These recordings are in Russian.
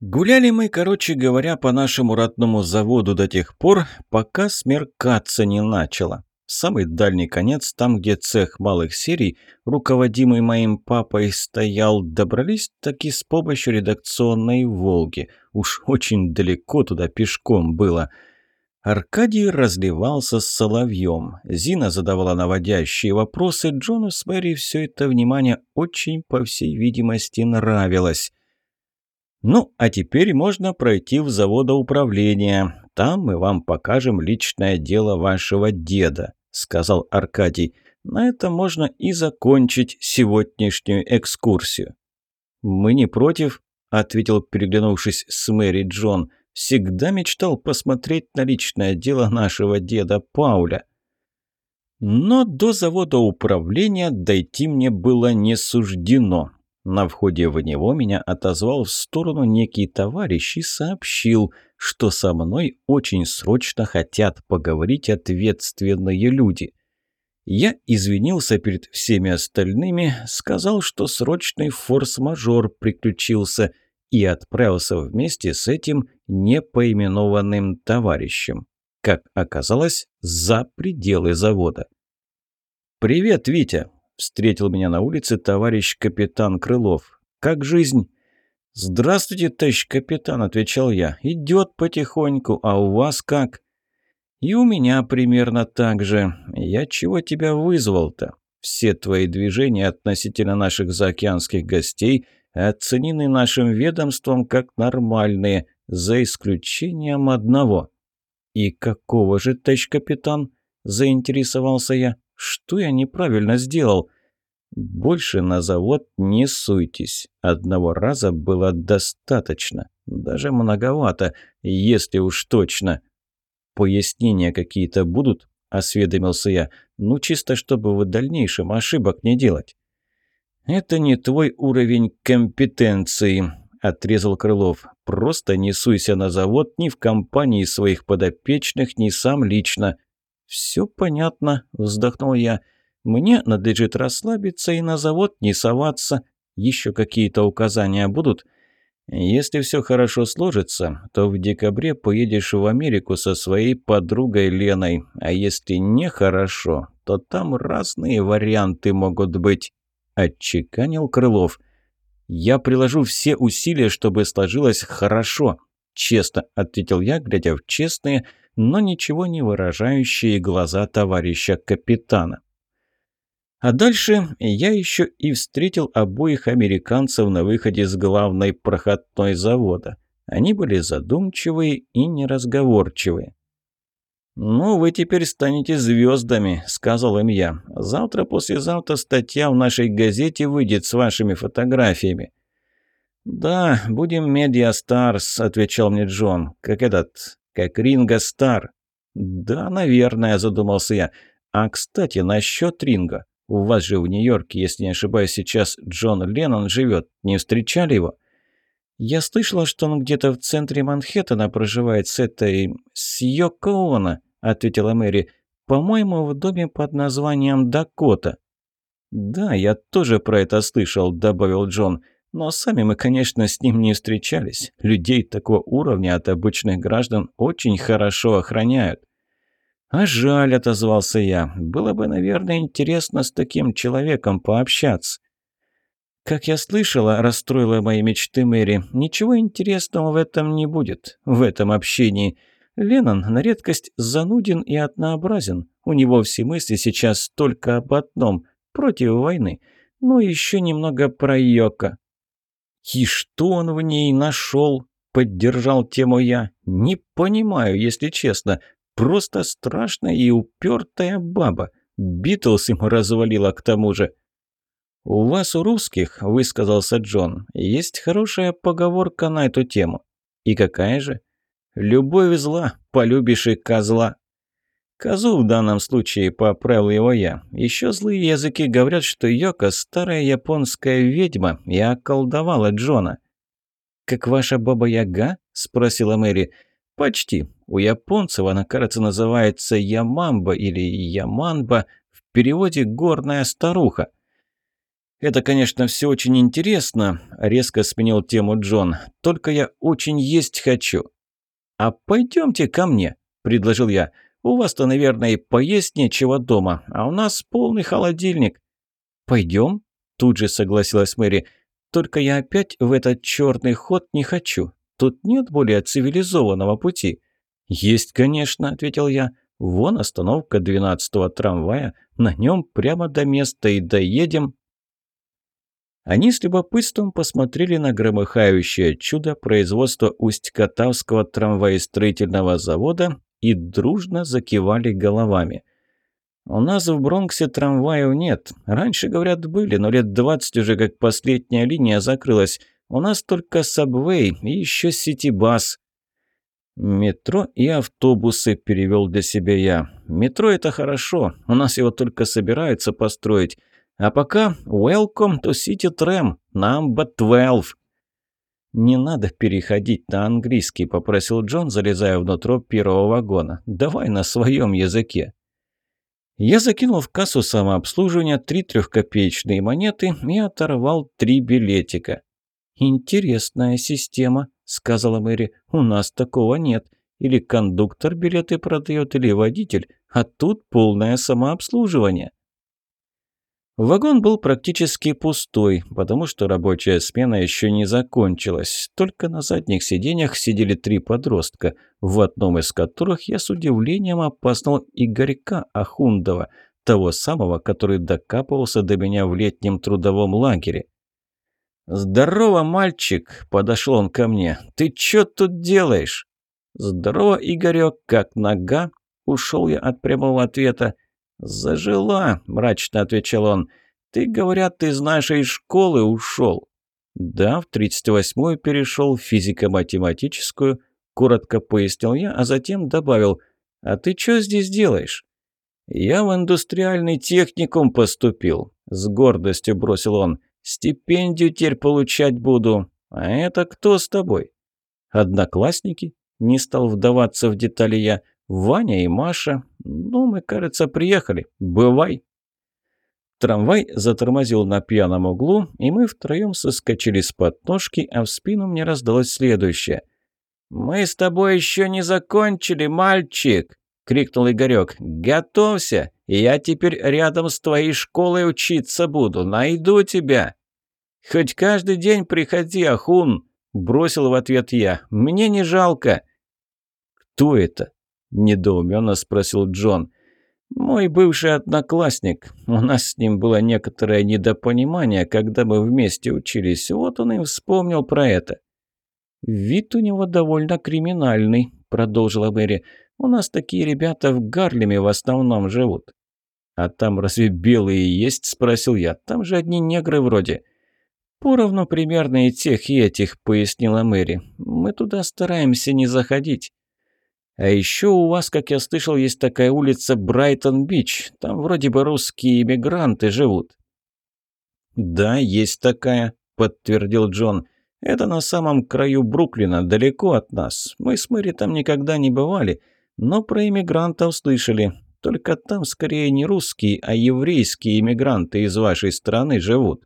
Гуляли мы, короче говоря, по нашему родному заводу до тех пор, пока смеркаться не начало. Самый дальний конец, там, где цех малых серий, руководимый моим папой, стоял, добрались таки с помощью редакционной «Волги». Уж очень далеко туда пешком было. Аркадий разливался с соловьем. Зина задавала наводящие вопросы. Джону с Мэри все это внимание очень, по всей видимости, нравилось. «Ну, а теперь можно пройти в заводоуправление. Там мы вам покажем личное дело вашего деда», — сказал Аркадий. «На этом можно и закончить сегодняшнюю экскурсию». «Мы не против», — ответил, переглянувшись с Мэри Джон. «Всегда мечтал посмотреть на личное дело нашего деда Пауля». Но до завода управления дойти мне было не суждено. На входе в него меня отозвал в сторону некий товарищ и сообщил, что со мной очень срочно хотят поговорить ответственные люди. Я извинился перед всеми остальными, сказал, что срочный форс-мажор приключился и отправился вместе с этим непоименованным товарищем. Как оказалось, за пределы завода. «Привет, Витя!» Встретил меня на улице товарищ капитан Крылов. «Как жизнь?» «Здравствуйте, товарищ капитан», — отвечал я. «Идет потихоньку, а у вас как?» «И у меня примерно так же. Я чего тебя вызвал-то? Все твои движения относительно наших заокеанских гостей оценены нашим ведомством как нормальные, за исключением одного». «И какого же, товарищ капитан?» – заинтересовался я. Что я неправильно сделал? Больше на завод не суйтесь. Одного раза было достаточно. Даже многовато, если уж точно. Пояснения какие-то будут? Осведомился я. Ну, чисто чтобы в дальнейшем ошибок не делать. «Это не твой уровень компетенции», – отрезал Крылов. «Просто не суйся на завод ни в компании своих подопечных, ни сам лично. «Все понятно», – вздохнул я. «Мне надлежит расслабиться и на завод не соваться. Еще какие-то указания будут?» «Если все хорошо сложится, то в декабре поедешь в Америку со своей подругой Леной. А если нехорошо, то там разные варианты могут быть», – отчеканил Крылов. «Я приложу все усилия, чтобы сложилось хорошо», – честно ответил я, глядя в честные – но ничего не выражающие глаза товарища капитана. А дальше я еще и встретил обоих американцев на выходе с главной проходной завода. Они были задумчивые и неразговорчивые. «Ну, вы теперь станете звездами», — сказал им я. «Завтра-послезавтра статья в нашей газете выйдет с вашими фотографиями». «Да, будем Медиа Старс», — отвечал мне Джон, — «как этот, как Ринго Стар». «Да, наверное», – задумался я. «А, кстати, насчет Ринга. У вас же в Нью-Йорке, если не ошибаюсь, сейчас Джон Леннон живет. Не встречали его?» «Я слышала, что он где-то в центре Манхэттена проживает с этой... с Йоко ответила Мэри. «По-моему, в доме под названием Дакота». «Да, я тоже про это слышал», – добавил Джон. Но сами мы, конечно, с ним не встречались. Людей такого уровня от обычных граждан очень хорошо охраняют. «А жаль», — отозвался я. «Было бы, наверное, интересно с таким человеком пообщаться». «Как я слышала, расстроила мои мечты Мэри, ничего интересного в этом не будет, в этом общении. Леннон на редкость зануден и однообразен. У него все мысли сейчас только об одном – против войны. Ну, еще немного про Йока. «И что он в ней нашел?» – поддержал тему я. «Не понимаю, если честно. Просто страшная и упертая баба. Битлз ему развалила к тому же». «У вас, у русских, — высказался Джон, — есть хорошая поговорка на эту тему. И какая же? Любовь зла, полюбишь и козла». Козу в данном случае поправил его я. Еще злые языки говорят, что Йока – старая японская ведьма и околдовала Джона. «Как ваша баба-яга?» – спросила Мэри. «Почти. У японцев она, кажется, называется Ямамба или Яманба, в переводе «горная старуха». «Это, конечно, все очень интересно», – резко сменил тему Джон. «Только я очень есть хочу». «А пойдемте ко мне», – предложил я. «У вас-то, наверное, и поесть нечего дома, а у нас полный холодильник». «Пойдем?» – тут же согласилась Мэри. «Только я опять в этот черный ход не хочу. Тут нет более цивилизованного пути». «Есть, конечно», – ответил я. «Вон остановка двенадцатого трамвая. На нем прямо до места и доедем». Они с любопытством посмотрели на громыхающее чудо производства Усть-Катавского трамваестроительного завода и дружно закивали головами. «У нас в Бронксе трамваев нет. Раньше, говорят, были, но лет двадцать уже как последняя линия закрылась. У нас только Сабвей и еще Ситибас». «Метро и автобусы», – перевел для себя я. «Метро – это хорошо, у нас его только собираются построить. А пока welcome to City Tram, number 12». «Не надо переходить на английский», – попросил Джон, залезая внутрь первого вагона. «Давай на своем языке». Я закинул в кассу самообслуживания три трехкопеечные монеты и оторвал три билетика. «Интересная система», – сказала Мэри. «У нас такого нет. Или кондуктор билеты продает, или водитель, а тут полное самообслуживание». Вагон был практически пустой, потому что рабочая смена еще не закончилась. Только на задних сиденьях сидели три подростка, в одном из которых я с удивлением опознал Игорька Ахундова, того самого, который докапывался до меня в летнем трудовом лагере. «Здорово, мальчик!» – подошел он ко мне. «Ты чё тут делаешь?» «Здорово, Игорек, как нога?» – ушел я от прямого ответа. «Зажила», – мрачно отвечал он. «Ты, говорят, из нашей школы ушел». «Да, в 38-ю перешел, в физико-математическую», – коротко пояснил я, а затем добавил. «А ты что здесь делаешь?» «Я в индустриальный техникум поступил», – с гордостью бросил он. «Стипендию теперь получать буду. А это кто с тобой?» «Одноклассники?» – не стал вдаваться в детали я. Ваня и Маша. Ну, мы, кажется, приехали. Бывай. Трамвай затормозил на пьяном углу, и мы втроем соскочили с подножки, а в спину мне раздалось следующее. «Мы с тобой еще не закончили, мальчик!» — крикнул Игорек. «Готовься! Я теперь рядом с твоей школой учиться буду. Найду тебя!» «Хоть каждый день приходи, Ахун!» — бросил в ответ я. «Мне не жалко!» «Кто это?» – недоуменно спросил Джон. «Мой бывший одноклассник. У нас с ним было некоторое недопонимание, когда мы вместе учились. Вот он и вспомнил про это». «Вид у него довольно криминальный», – продолжила Мэри. «У нас такие ребята в Гарлеме в основном живут». «А там разве белые есть?» – спросил я. «Там же одни негры вроде». «Поровну примерно и тех, и этих», – пояснила Мэри. «Мы туда стараемся не заходить». А еще у вас, как я слышал, есть такая улица Брайтон-Бич. Там вроде бы русские иммигранты живут». «Да, есть такая», — подтвердил Джон. «Это на самом краю Бруклина, далеко от нас. Мы с Мэри там никогда не бывали, но про иммигрантов слышали. Только там скорее не русские, а еврейские иммигранты из вашей страны живут».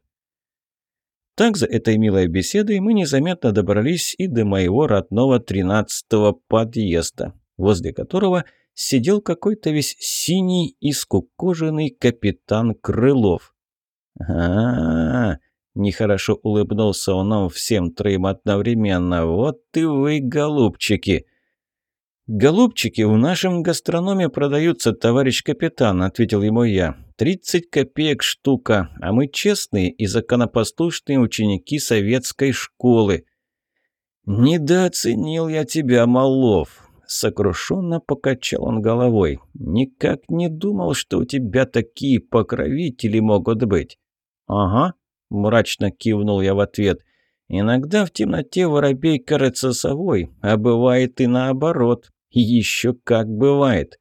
Так за этой милой беседой мы незаметно добрались и до моего родного тринадцатого подъезда возле которого сидел какой-то весь синий и скукоженный капитан Крылов. а, -а, -а Нехорошо улыбнулся он нам всем троим одновременно. «Вот ты вы, голубчики!» «Голубчики в нашем гастрономе продаются, товарищ капитан», — ответил ему я. «Тридцать копеек штука, а мы честные и законопослушные ученики советской школы». «Недооценил я тебя, Малов. Сокрушенно покачал он головой. «Никак не думал, что у тебя такие покровители могут быть». «Ага», – мрачно кивнул я в ответ. «Иногда в темноте воробей кажется совой, а бывает и наоборот. Еще как бывает».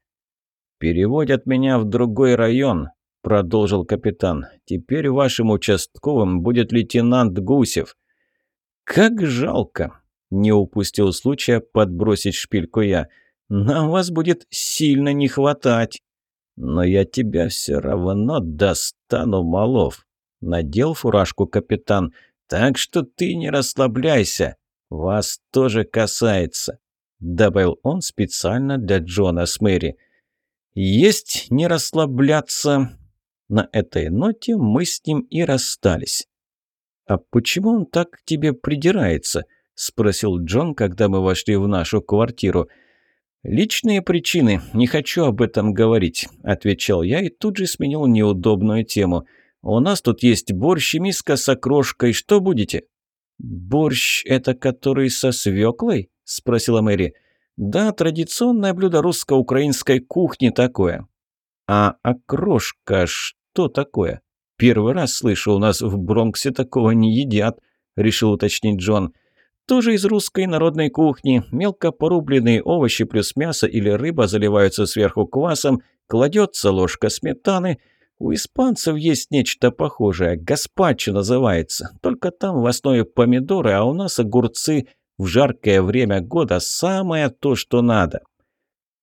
«Переводят меня в другой район», – продолжил капитан. «Теперь вашим участковым будет лейтенант Гусев». «Как жалко!» Не упустил случая подбросить шпильку я. «Нам вас будет сильно не хватать». «Но я тебя все равно достану, малов», Надел фуражку капитан. «Так что ты не расслабляйся. Вас тоже касается», — добавил он специально для Джона с Мэри. «Есть не расслабляться». На этой ноте мы с ним и расстались. «А почему он так к тебе придирается?» – спросил Джон, когда мы вошли в нашу квартиру. «Личные причины. Не хочу об этом говорить», – отвечал я и тут же сменил неудобную тему. «У нас тут есть борщ и миска с окрошкой. Что будете?» «Борщ – это который со свеклой?» – спросила Мэри. «Да, традиционное блюдо русско-украинской кухни такое». «А окрошка что такое?» «Первый раз слышу, у нас в Бронксе такого не едят», – решил уточнить Джон. «Тоже из русской народной кухни. Мелко порубленные овощи плюс мясо или рыба заливаются сверху квасом, кладется ложка сметаны. У испанцев есть нечто похожее, гаспачо называется. Только там в основе помидоры, а у нас огурцы. В жаркое время года самое то, что надо».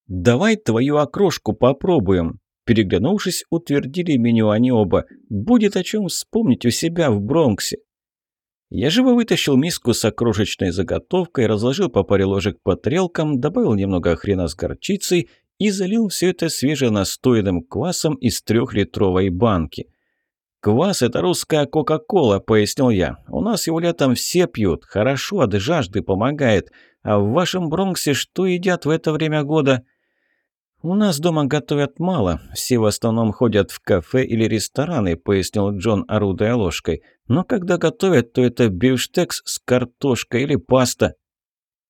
«Давай твою окрошку попробуем», Переглянувшись, утвердили меню они оба. Будет о чем вспомнить у себя в Бронксе. Я живо вытащил миску с окрошечной заготовкой, разложил по паре ложек по тарелкам, добавил немного хрена с горчицей и залил все это свеженастоянным квасом из трехлитровой банки. «Квас – это русская Кока-Кола», – пояснил я. «У нас его летом все пьют, хорошо, от жажды помогает. А в вашем Бронксе что едят в это время года?» «У нас дома готовят мало, все в основном ходят в кафе или рестораны», – пояснил Джон, орудуя ложкой. «Но когда готовят, то это бифштекс с картошкой или паста».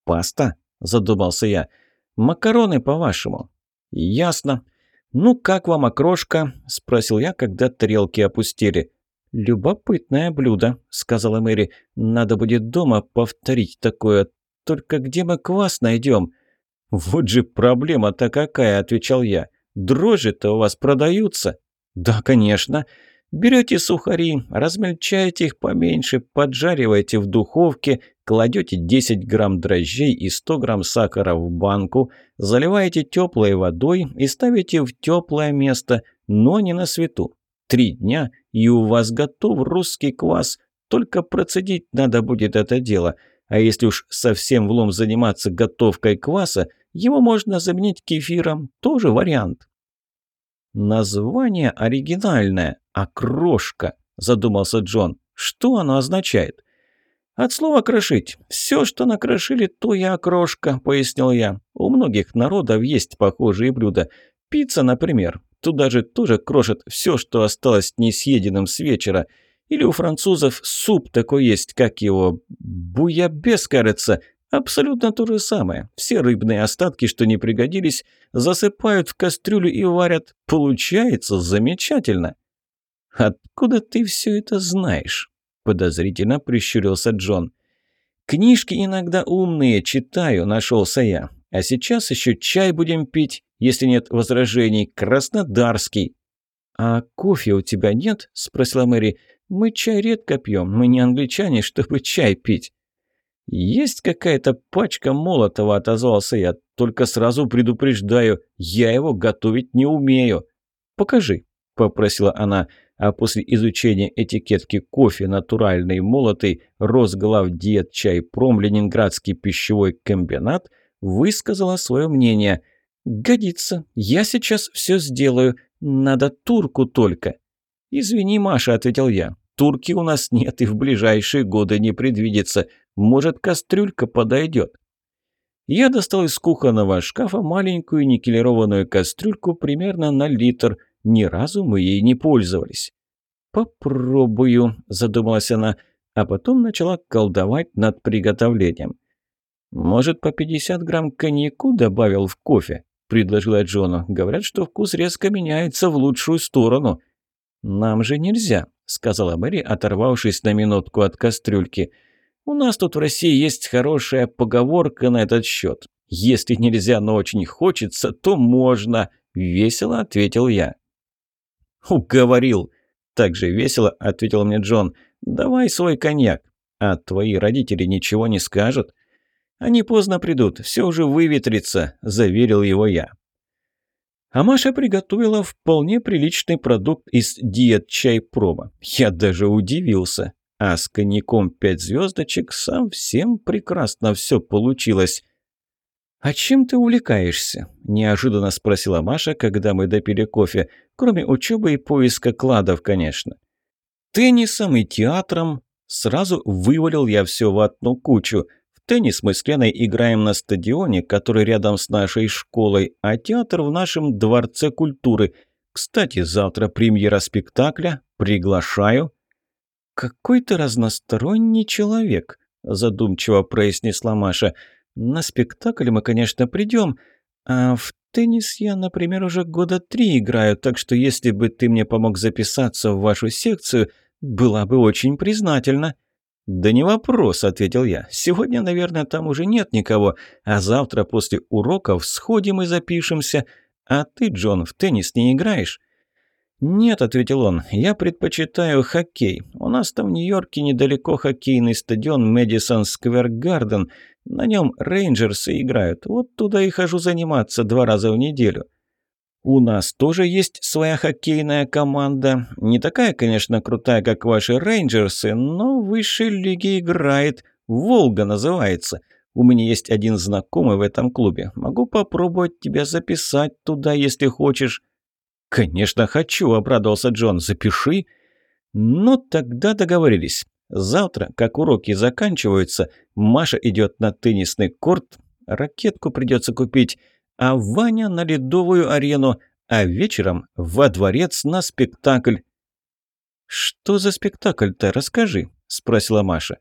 «Паста?» – задумался я. «Макароны, по-вашему». «Ясно. Ну, как вам окрошка?» – спросил я, когда тарелки опустили. «Любопытное блюдо», – сказала Мэри. «Надо будет дома повторить такое. Только где мы квас найдем?» «Вот же проблема-то какая», – отвечал я. «Дрожжи-то у вас продаются?» «Да, конечно. Берете сухари, размельчаете их поменьше, поджариваете в духовке, кладете 10 грамм дрожжей и 100 грамм сахара в банку, заливаете теплой водой и ставите в теплое место, но не на свету. Три дня, и у вас готов русский квас. Только процедить надо будет это дело. А если уж совсем влом заниматься готовкой кваса – его можно заменить кефиром, тоже вариант. Название оригинальное – окрошка, задумался Джон. Что оно означает? От слова «крошить». Все, что накрошили, то и окрошка, пояснил я. У многих народов есть похожие блюда. Пицца, например. Туда же тоже крошат все, что осталось несъеденным с вечера. Или у французов суп такой есть, как его... Буябес, кажется. Абсолютно то же самое. Все рыбные остатки, что не пригодились, засыпают в кастрюлю и варят. Получается замечательно. «Откуда ты все это знаешь?» – подозрительно прищурился Джон. «Книжки иногда умные, читаю», – нашелся я. «А сейчас еще чай будем пить, если нет возражений, краснодарский». «А кофе у тебя нет?» – спросила Мэри. «Мы чай редко пьем, мы не англичане, чтобы чай пить». «Есть какая-то пачка молотого», – отозвался я. «Только сразу предупреждаю, я его готовить не умею». «Покажи», – попросила она, а после изучения этикетки кофе натуральный молотый Росглав Диет Чай Пром Ленинградский пищевой комбинат высказала свое мнение. «Годится, я сейчас все сделаю, надо турку только». «Извини, Маша», – ответил я, – «турки у нас нет и в ближайшие годы не предвидится». Может, кастрюлька подойдет?» Я достал из кухонного шкафа маленькую никелированную кастрюльку примерно на литр. Ни разу мы ей не пользовались. «Попробую», – задумалась она, а потом начала колдовать над приготовлением. «Может, по 50 грамм коньяку добавил в кофе?» – предложила Джону. «Говорят, что вкус резко меняется в лучшую сторону». «Нам же нельзя», – сказала Мэри, оторвавшись на минутку от кастрюльки. У нас тут в России есть хорошая поговорка на этот счет. Если нельзя, но очень хочется, то можно. Весело ответил я. Уговорил. Так же весело ответил мне Джон. Давай свой коньяк. А твои родители ничего не скажут? Они поздно придут, все уже выветрится, заверил его я. А Маша приготовила вполне приличный продукт из диет чайпрома. Я даже удивился. А с коньяком пять звездочек совсем прекрасно все получилось. «А чем ты увлекаешься?» – неожиданно спросила Маша, когда мы допили кофе. Кроме учебы и поиска кладов, конечно. «Теннисом и театром». Сразу вывалил я все в одну кучу. В теннис мы с Леной играем на стадионе, который рядом с нашей школой, а театр в нашем Дворце культуры. Кстати, завтра премьера спектакля. Приглашаю. «Какой ты разносторонний человек», – задумчиво произнесла Маша. «На спектакль мы, конечно, придем, а в теннис я, например, уже года три играю, так что если бы ты мне помог записаться в вашу секцию, была бы очень признательна». «Да не вопрос», – ответил я. «Сегодня, наверное, там уже нет никого, а завтра после уроков сходим и запишемся. А ты, Джон, в теннис не играешь?» «Нет», — ответил он, — «я предпочитаю хоккей. У нас там в Нью-Йорке недалеко хоккейный стадион Мэдисон Сквер Гарден. На нем рейнджерсы играют. Вот туда и хожу заниматься два раза в неделю». «У нас тоже есть своя хоккейная команда. Не такая, конечно, крутая, как ваши рейнджерсы, но в высшей лиге играет. «Волга» называется. У меня есть один знакомый в этом клубе. Могу попробовать тебя записать туда, если хочешь». «Конечно хочу», – обрадовался Джон. «Запиши». «Ну, тогда договорились. Завтра, как уроки заканчиваются, Маша идет на теннисный корт, ракетку придется купить, а Ваня на ледовую арену, а вечером во дворец на спектакль». «Что за спектакль-то? Расскажи», – спросила Маша.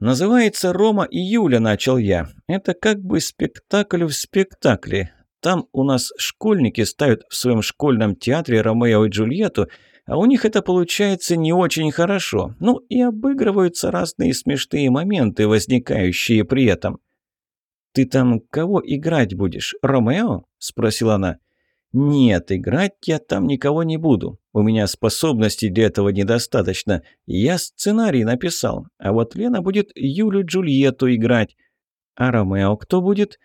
«Называется «Рома и Юля», – начал я. Это как бы спектакль в спектакле. Там у нас школьники ставят в своем школьном театре Ромео и Джульетту, а у них это получается не очень хорошо. Ну и обыгрываются разные смешные моменты, возникающие при этом. «Ты там кого играть будешь? Ромео?» – спросила она. «Нет, играть я там никого не буду. У меня способностей для этого недостаточно. Я сценарий написал, а вот Лена будет Юлю Джульетту играть. А Ромео кто будет?»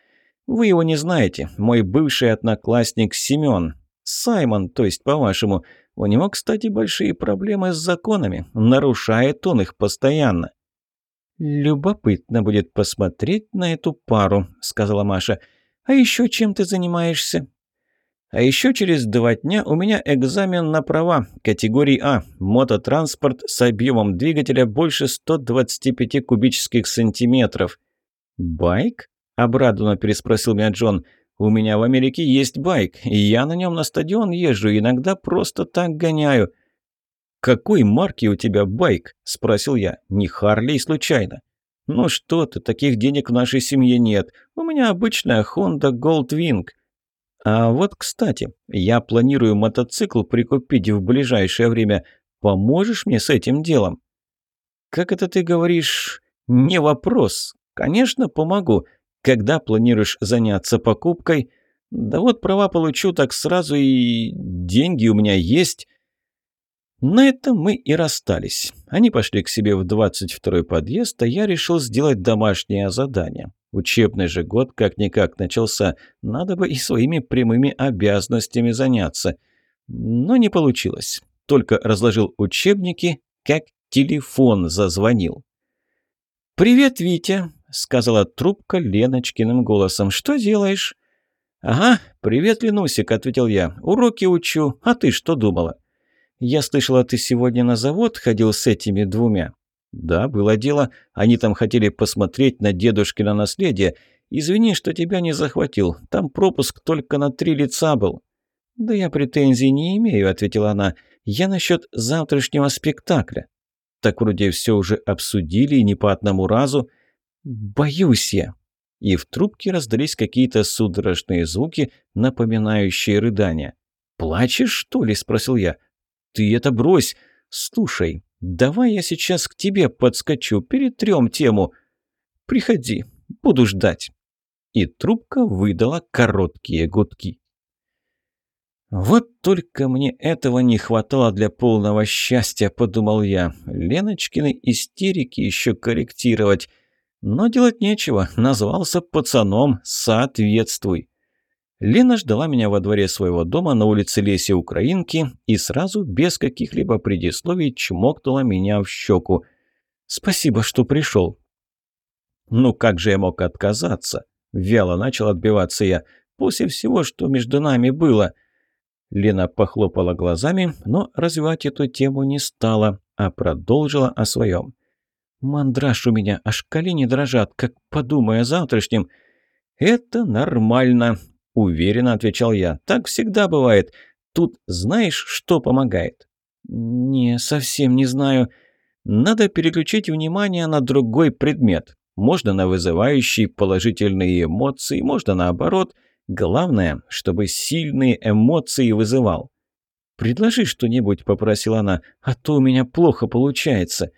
Вы его не знаете. Мой бывший одноклассник Семен. Саймон, то есть по-вашему. У него, кстати, большие проблемы с законами. Нарушает он их постоянно. «Любопытно будет посмотреть на эту пару», — сказала Маша. «А еще чем ты занимаешься?» «А еще через два дня у меня экзамен на права категории А. Мототранспорт с объемом двигателя больше 125 кубических сантиметров». «Байк?» Обрадованно переспросил меня Джон. «У меня в Америке есть байк, и я на нем на стадион езжу, иногда просто так гоняю». «Какой марки у тебя байк?» – спросил я. «Не Харли случайно?» «Ну что ты, таких денег в нашей семье нет. У меня обычная Honda Goldwing». «А вот, кстати, я планирую мотоцикл прикупить в ближайшее время. Поможешь мне с этим делом?» «Как это ты говоришь? Не вопрос. Конечно, помогу. Когда планируешь заняться покупкой? Да вот права получу так сразу и деньги у меня есть. На этом мы и расстались. Они пошли к себе в 22-й подъезд, а я решил сделать домашнее задание. Учебный же год как-никак начался, надо бы и своими прямыми обязанностями заняться. Но не получилось. Только разложил учебники, как телефон зазвонил. «Привет, Витя!» — сказала трубка Леночкиным голосом. «Что делаешь?» «Ага, привет, Ленусик», — ответил я. «Уроки учу. А ты что думала?» «Я слышала, ты сегодня на завод ходил с этими двумя». «Да, было дело. Они там хотели посмотреть на дедушкино наследие. Извини, что тебя не захватил. Там пропуск только на три лица был». «Да я претензий не имею», — ответила она. «Я насчет завтрашнего спектакля». «Так вроде все уже обсудили и не по одному разу». «Боюсь я!» И в трубке раздались какие-то судорожные звуки, напоминающие рыдания. «Плачешь, что ли?» – спросил я. «Ты это брось! Слушай, давай я сейчас к тебе подскочу, перетрем тему. Приходи, буду ждать». И трубка выдала короткие гудки. «Вот только мне этого не хватало для полного счастья», – подумал я. «Леночкины истерики еще корректировать». Но делать нечего, назвался пацаном «Соответствуй». Лена ждала меня во дворе своего дома на улице Леси Украинки и сразу, без каких-либо предисловий, чмокнула меня в щеку. «Спасибо, что пришел». «Ну как же я мог отказаться?» Вяло начал отбиваться я. «После всего, что между нами было». Лена похлопала глазами, но развивать эту тему не стала, а продолжила о своем. «Мандраж у меня, аж колени дрожат, как подумаю о завтрашнем». «Это нормально», – уверенно отвечал я. «Так всегда бывает. Тут знаешь, что помогает?» «Не, совсем не знаю. Надо переключить внимание на другой предмет. Можно на вызывающие положительные эмоции, можно наоборот. Главное, чтобы сильные эмоции вызывал». «Предложи что-нибудь», – попросила она, – «а то у меня плохо получается».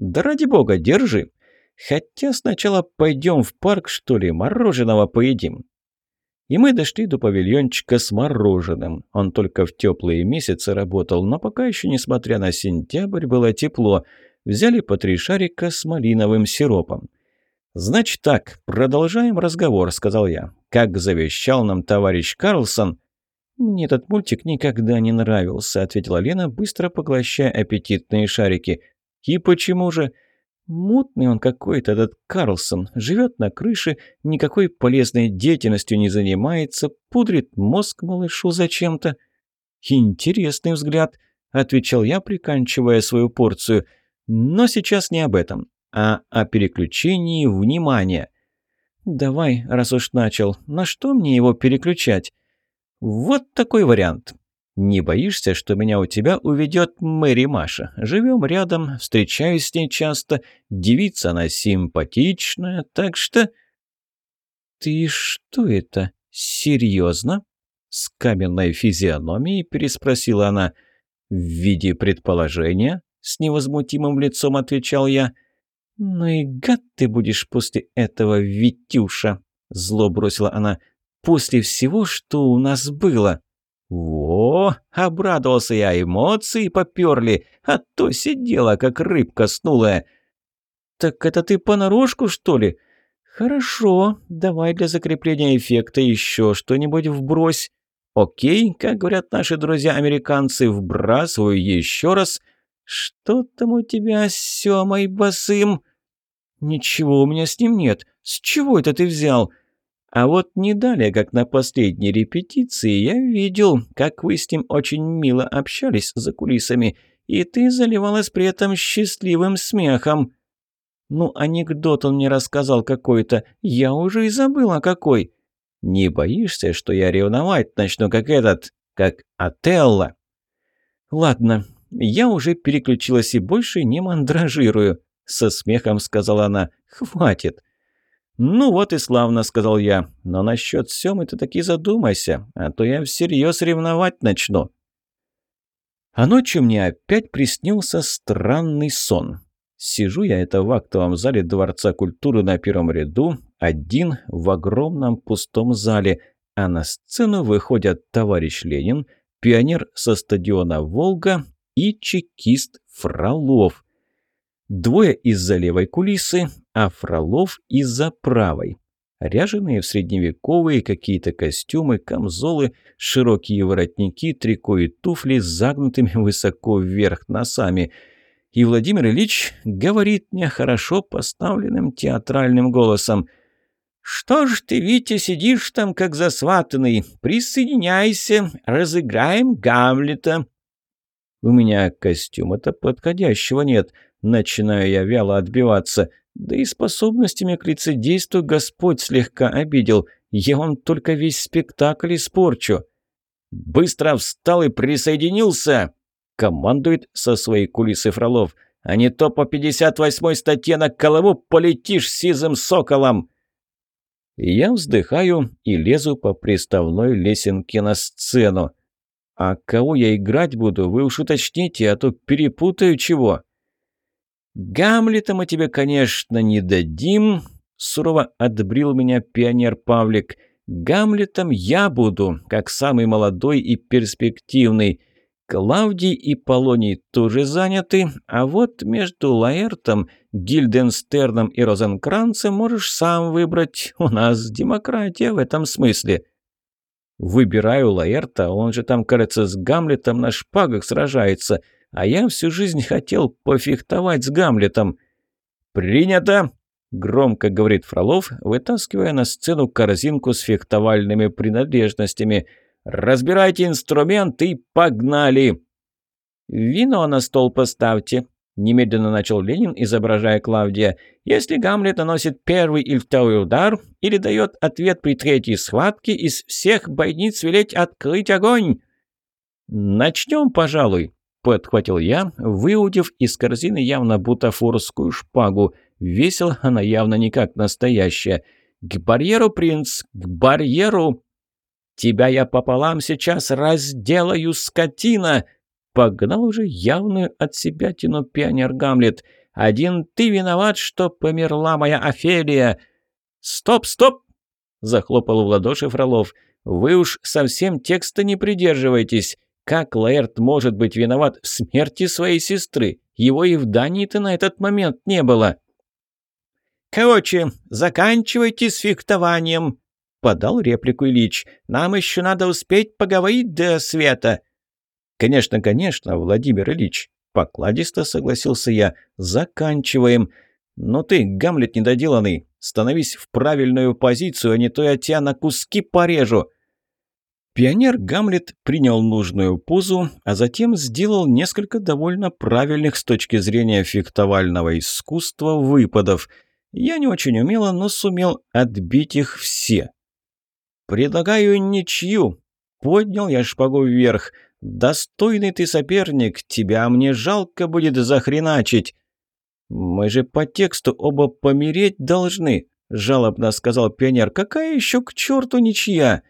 «Да ради бога, держи. Хотя сначала пойдем в парк, что ли, мороженого поедим». И мы дошли до павильончика с мороженым. Он только в теплые месяцы работал, но пока еще, несмотря на сентябрь, было тепло. Взяли по три шарика с малиновым сиропом. «Значит так, продолжаем разговор», — сказал я. «Как завещал нам товарищ Карлсон...» «Мне этот мультик никогда не нравился», — ответила Лена, быстро поглощая аппетитные шарики. «И почему же?» Мутный он какой-то, этот Карлсон. Живет на крыше, никакой полезной деятельностью не занимается, пудрит мозг малышу зачем-то. Интересный взгляд, отвечал я, приканчивая свою порцию. Но сейчас не об этом, а о переключении внимания. Давай, раз уж начал, на что мне его переключать? Вот такой вариант. «Не боишься, что меня у тебя уведет Мэри Маша? Живем рядом, встречаюсь с ней часто, девица она симпатичная, так что...» «Ты что это? Серьезно?» С каменной физиономией переспросила она. «В виде предположения?» С невозмутимым лицом отвечал я. «Ну и гад ты будешь после этого, Витюша!» Зло бросила она. «После всего, что у нас было!» «Во!» — обрадовался я, эмоции поперли, а то сидела, как рыбка снулая. «Так это ты понарошку, что ли?» «Хорошо, давай для закрепления эффекта еще что-нибудь вбрось». «Окей, как говорят наши друзья-американцы, вбрасываю еще раз». «Что там у тебя с Семой Босым?» «Ничего у меня с ним нет. С чего это ты взял?» А вот не далее, как на последней репетиции, я видел, как вы с ним очень мило общались за кулисами, и ты заливалась при этом счастливым смехом. Ну, анекдот он мне рассказал какой-то, я уже и забыла какой. Не боишься, что я ревновать начну, как этот, как Отелло? Ладно, я уже переключилась и больше не мандражирую, со смехом сказала она. Хватит. «Ну вот и славно», — сказал я. «Но насчет Семы ты таки задумайся, а то я всерьез ревновать начну». А ночью мне опять приснился странный сон. Сижу я это в актовом зале Дворца культуры на первом ряду, один в огромном пустом зале, а на сцену выходят товарищ Ленин, пионер со стадиона «Волга» и чекист Фролов. Двое из-за левой кулисы, а Фролов из-за правой. Ряженые в средневековые какие-то костюмы, камзолы, широкие воротники, трико и туфли с загнутыми высоко вверх носами. И Владимир Ильич говорит мне хорошо поставленным театральным голосом – «Что ж ты, Витя, сидишь там, как засватанный? Присоединяйся, разыграем Гамлета». «У меня костюма-то подходящего нет. Начинаю я вяло отбиваться. Да и способностями к лицедейству Господь слегка обидел. Я вам только весь спектакль испорчу. «Быстро встал и присоединился!» Командует со своей кулисы Фролов. «А не то по 58-й статье на голову полетишь сизым соколом!» Я вздыхаю и лезу по приставной лесенке на сцену. «А кого я играть буду, вы уж уточните, а то перепутаю чего!» «Гамлета мы тебе, конечно, не дадим», — сурово отбрил меня пионер Павлик. «Гамлетом я буду, как самый молодой и перспективный. Клавдий и Полоний тоже заняты, а вот между Лаэртом, Гильденстерном и Розенкранцем можешь сам выбрать. У нас демократия в этом смысле». Выбираю Лаэрта, он же там, кажется, с Гамлетом на шпагах сражается, а я всю жизнь хотел пофехтовать с Гамлетом». «Принято!» — громко говорит Фролов, вытаскивая на сцену корзинку с фехтовальными принадлежностями. «Разбирайте инструмент и погнали!» «Вино на стол поставьте», — немедленно начал Ленин, изображая Клавдия. «Если Гамлет наносит первый или второй удар, или дает ответ при третьей схватке, из всех бойниц велеть открыть огонь!» «Начнем, пожалуй», — подхватил я, выудив из корзины явно бутафорскую шпагу. Весила она явно не как настоящая. «К барьеру, принц, к барьеру!» «Тебя я пополам сейчас разделаю, скотина!» Погнал уже явную от себя тяну пионер Гамлет. «Один ты виноват, что померла моя Офелия!» «Стоп, стоп!» – захлопал в ладоши Фролов. «Вы уж совсем текста не придерживаетесь. Как Лаэрт может быть виноват в смерти своей сестры? Его и в Дании-то на этот момент не было». «Короче, заканчивайте с фехтованием», – подал реплику Ильич. «Нам еще надо успеть поговорить до света». «Конечно, конечно, Владимир Ильич», — покладисто согласился я. «Заканчиваем. Но ты, Гамлет недоделанный, становись в правильную позицию, а не то я тебя на куски порежу». Пионер Гамлет принял нужную позу, а затем сделал несколько довольно правильных с точки зрения фехтовального искусства выпадов. Я не очень умело, но сумел отбить их все. «Предлагаю ничью», — поднял я шпагу вверх. «Достойный ты соперник, тебя мне жалко будет захреначить». «Мы же по тексту оба помереть должны», – жалобно сказал пионер. «Какая еще к черту ничья?»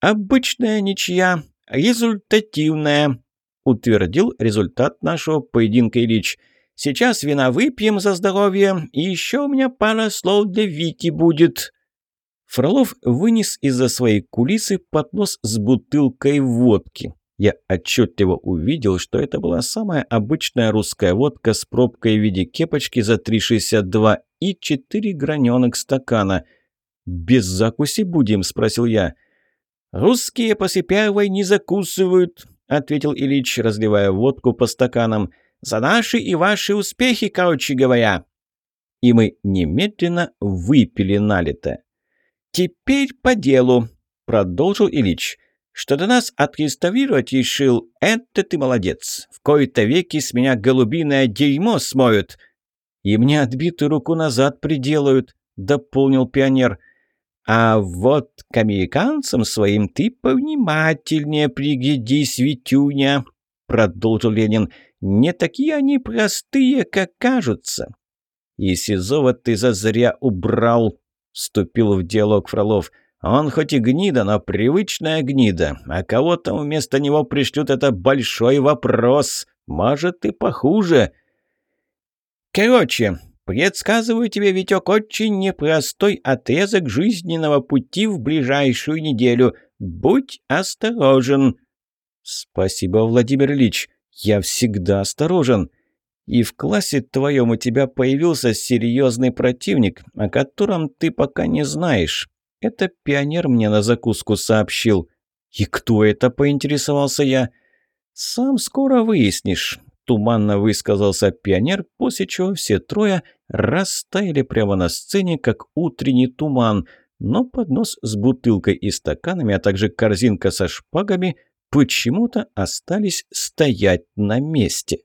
«Обычная ничья, результативная», – утвердил результат нашего поединка Ильич. «Сейчас вина выпьем за здоровье, и еще у меня пара слов для Вити будет». Фролов вынес из-за своей кулисы поднос с бутылкой водки. Я отчетливо увидел, что это была самая обычная русская водка с пробкой в виде кепочки за 3,62 и 4 граненок стакана. «Без закуси будем?» – спросил я. «Русские после первой не закусывают», – ответил Ильич, разливая водку по стаканам. «За наши и ваши успехи, короче говоря». И мы немедленно выпили налито. «Теперь по делу», – продолжил Ильич. Что до нас отреставрировать решил, это ты молодец. В кои-то веки с меня голубиное дерьмо смоют. И мне отбитую руку назад приделают, дополнил пионер. А вот к американцам своим ты повнимательнее приглядись, Витюня, продолжил Ленин. Не такие они простые, как кажутся. И Сизова ты зазря убрал, вступил в диалог Фролов. Он хоть и гнида, но привычная гнида, а кого там вместо него пришлют, это большой вопрос. Может, и похуже. Короче, предсказываю тебе, Витек, очень непростой отрезок жизненного пути в ближайшую неделю. Будь осторожен. Спасибо, Владимир Ильич. Я всегда осторожен. И в классе твоем у тебя появился серьезный противник, о котором ты пока не знаешь. Это пионер мне на закуску сообщил. И кто это, поинтересовался я. Сам скоро выяснишь. Туманно высказался пионер, после чего все трое растаяли прямо на сцене, как утренний туман, но поднос с бутылкой и стаканами, а также корзинка со шпагами почему-то остались стоять на месте.